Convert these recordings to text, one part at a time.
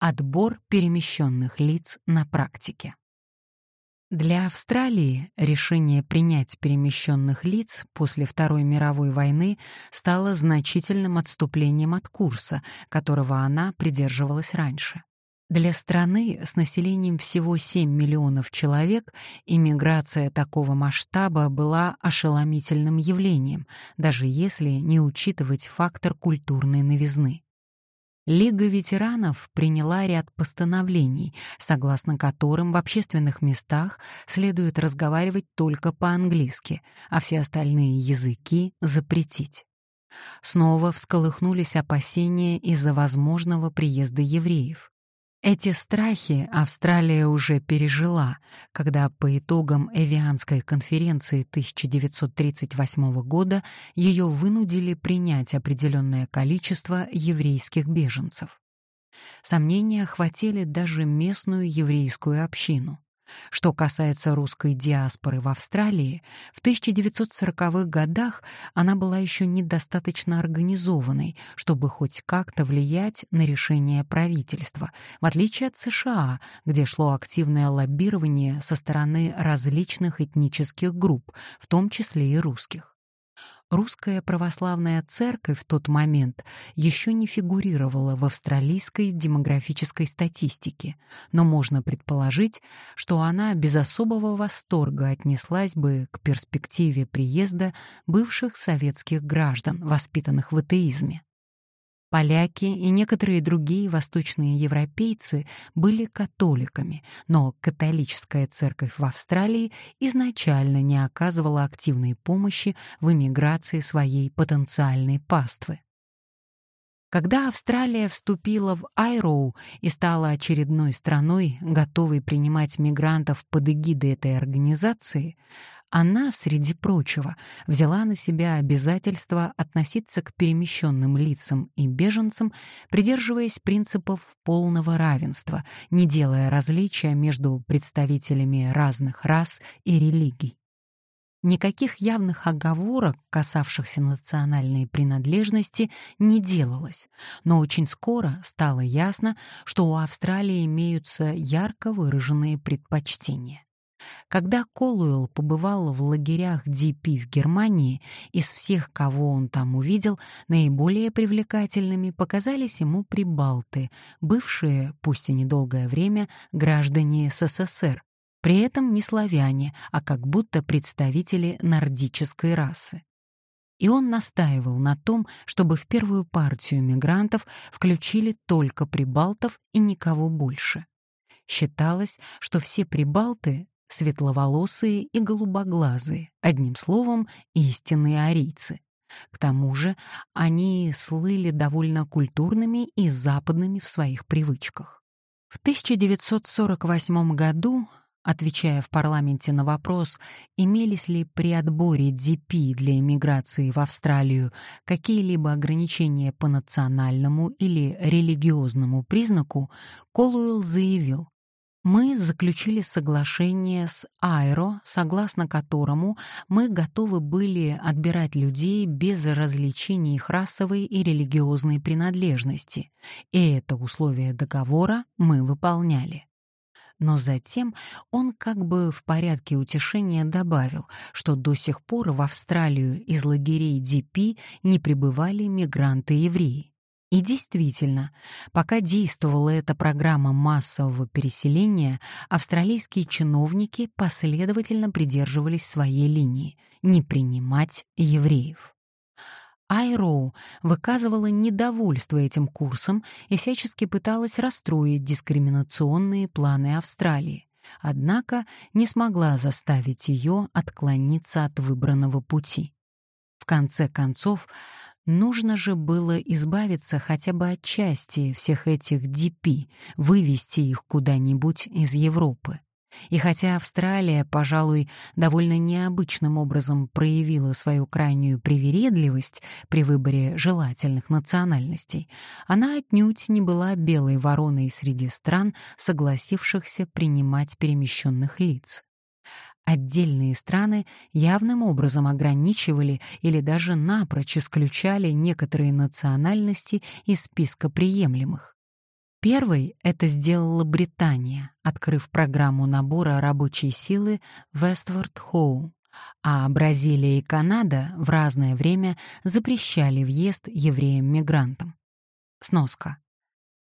Отбор перемещенных лиц на практике. Для Австралии решение принять перемещенных лиц после Второй мировой войны стало значительным отступлением от курса, которого она придерживалась раньше. Для страны с населением всего 7 миллионов человек иммиграция такого масштаба была ошеломительным явлением, даже если не учитывать фактор культурной новизны. Лига ветеранов приняла ряд постановлений, согласно которым в общественных местах следует разговаривать только по-английски, а все остальные языки запретить. Снова всколыхнулись опасения из-за возможного приезда евреев. Эти страхи Австралия уже пережила, когда по итогам Эвианской конференции 1938 года ее вынудили принять определенное количество еврейских беженцев. Сомнения охватили даже местную еврейскую общину. Что касается русской диаспоры в Австралии, в 1940-х годах она была еще недостаточно организованной, чтобы хоть как-то влиять на решение правительства, в отличие от США, где шло активное лоббирование со стороны различных этнических групп, в том числе и русских. Русская православная церковь в тот момент еще не фигурировала в австралийской демографической статистике, но можно предположить, что она без особого восторга отнеслась бы к перспективе приезда бывших советских граждан, воспитанных в атеизме. Поляки и некоторые другие восточные европейцы были католиками, но католическая церковь в Австралии изначально не оказывала активной помощи в эмиграции своей потенциальной паствы. Когда Австралия вступила в Айроу и стала очередной страной, готовой принимать мигрантов под эгидой этой организации, она, среди прочего, взяла на себя обязательство относиться к перемещенным лицам и беженцам, придерживаясь принципов полного равенства, не делая различия между представителями разных рас и религий. Никаких явных оговорок, касавшихся национальной принадлежности, не делалось, но очень скоро стало ясно, что у Австралии имеются ярко выраженные предпочтения. Когда Колуэлл побывал в лагерях ДП в Германии, из всех, кого он там увидел, наиболее привлекательными показались ему прибалты, бывшие, пусть и недолгое время, граждане СССР, при этом не славяне, а как будто представители нордической расы. И он настаивал на том, чтобы в первую партию мигрантов включили только прибалтов и никого больше. Считалось, что все прибалты — светловолосые и голубоглазые, одним словом, истинные арийцы. К тому же они слыли довольно культурными и западными в своих привычках. В 1948 году отвечая в парламенте на вопрос, имелись ли при отборе ДП для иммиграции в Австралию какие-либо ограничения по национальному или религиозному признаку, Колуэлл заявил, мы заключили соглашение с Айро, согласно которому мы готовы были отбирать людей без различения их расовой и религиозной принадлежности, и это условие договора мы выполняли. Но затем он как бы в порядке утешения добавил, что до сих пор в Австралию из лагерей ДП не прибывали мигранты-евреи. И действительно, пока действовала эта программа массового переселения, австралийские чиновники последовательно придерживались своей линии — не принимать евреев. Айроу выказывала недовольство этим курсом и всячески пыталась расстроить дискриминационные планы Австралии, однако не смогла заставить ее отклониться от выбранного пути. В конце концов, нужно же было избавиться хотя бы от части всех этих DP, вывести их куда-нибудь из Европы. И хотя Австралия, пожалуй, довольно необычным образом проявила свою крайнюю привередливость при выборе желательных национальностей, она отнюдь не была белой вороной среди стран, согласившихся принимать перемещенных лиц. Отдельные страны явным образом ограничивали или даже напрочь исключали некоторые национальности из списка приемлемых. Первой это сделала Британия, открыв программу набора рабочей силы Westward Ho, а Бразилия и Канада в разное время запрещали въезд евреям-мигрантам. Сноска.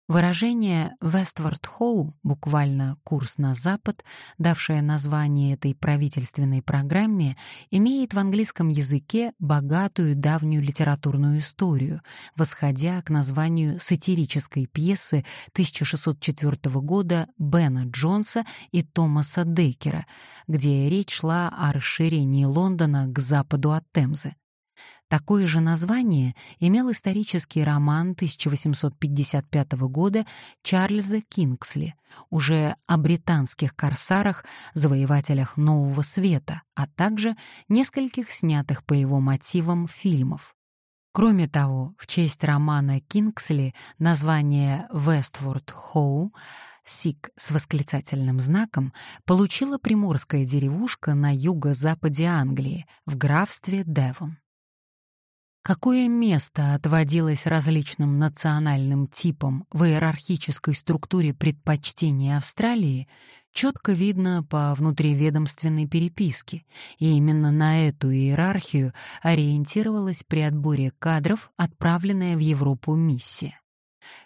Выражение «Westward Ho», буквально «курс на запад», давшее название этой правительственной программе, имеет в английском языке богатую давнюю литературную историю, восходя к названию сатирической пьесы 1604 года Бена Джонса и Томаса Деккера, где речь шла о расширении Лондона к западу от Темзы. Такое же название имел исторический роман 1855 года Чарльза Кингсли, уже о британских корсарах, завоевателях Нового Света, а также нескольких снятых по его мотивам фильмов. Кроме того, в честь романа Кингсли название «Westward Ho» Сик с восклицательным знаком получила приморская деревушка на юго-западе Англии в графстве Девон. Какое место отводилось различным национальным типам в иерархической структуре предпочтений Австралии, четко видно по внутриведомственной переписке, и именно на эту иерархию ориентировалась при отборе кадров отправленная в Европу миссия.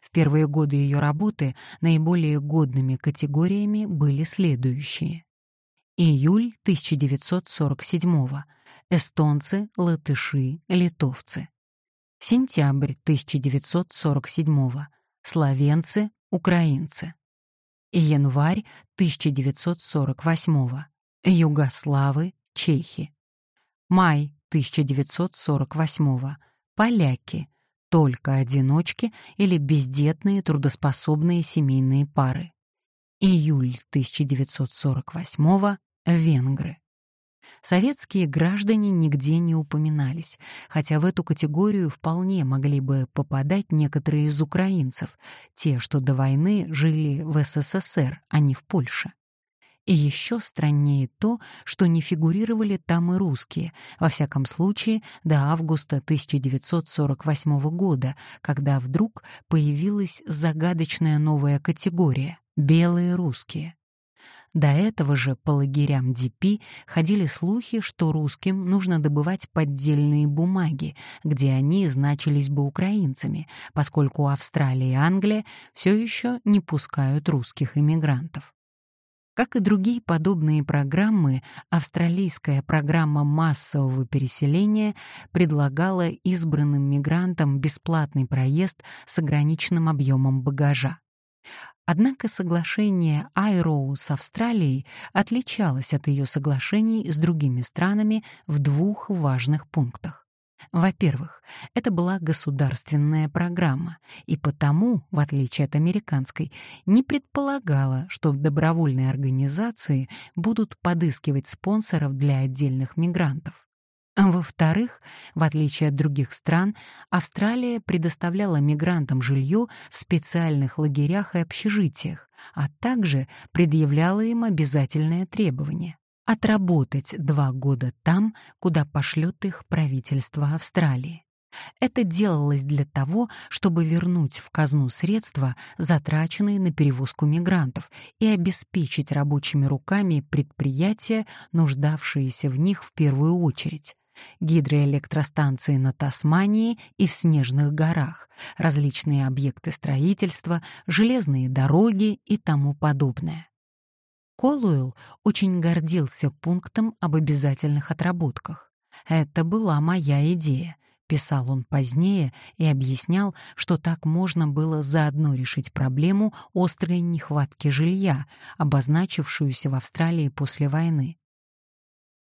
В первые годы ее работы наиболее годными категориями были следующие. Июль 1947 года эстонцы, латыши, литовцы. Сентябрь 1947 словенцы, украинцы. Январь 1948 югославы, чехи. Май 1948 поляки, только одиночки или бездетные трудоспособные семейные пары. Июль 1948 венгры. Советские граждане нигде не упоминались, хотя в эту категорию вполне могли бы попадать некоторые из украинцев, те, что до войны жили в СССР, а не в Польше. И еще страннее то, что не фигурировали там и русские, во всяком случае до августа 1948 года, когда вдруг появилась загадочная новая категория — белые русские. До этого же по лагерям ДП ходили слухи, что русским нужно добывать поддельные бумаги, где они значились бы украинцами, поскольку Австралия и Англия все еще не пускают русских иммигрантов. Как и другие подобные программы, австралийская программа массового переселения предлагала избранным мигрантам бесплатный проезд с ограниченным объемом багажа. Однако соглашение Айроу с Австралией отличалось от ее соглашений с другими странами в двух важных пунктах. Во-первых, это была государственная программа, и потому, в отличие от американской, не предполагала, что добровольные организации будут подыскивать спонсоров для отдельных мигрантов. Во-вторых, в отличие от других стран, Австралия предоставляла мигрантам жилье в специальных лагерях и общежитиях, а также предъявляла им обязательное требование — отработать два года там, куда пошлет их правительство Австралии. Это делалось для того, чтобы вернуть в казну средства, затраченные на перевозку мигрантов, и обеспечить рабочими руками предприятия, нуждавшиеся в них в первую очередь гидроэлектростанции на Тасмании и в Снежных горах, различные объекты строительства, железные дороги и тому подобное. Колуэлл очень гордился пунктом об обязательных отработках. «Это была моя идея», — писал он позднее и объяснял, что так можно было заодно решить проблему острой нехватки жилья, обозначившуюся в Австралии после войны.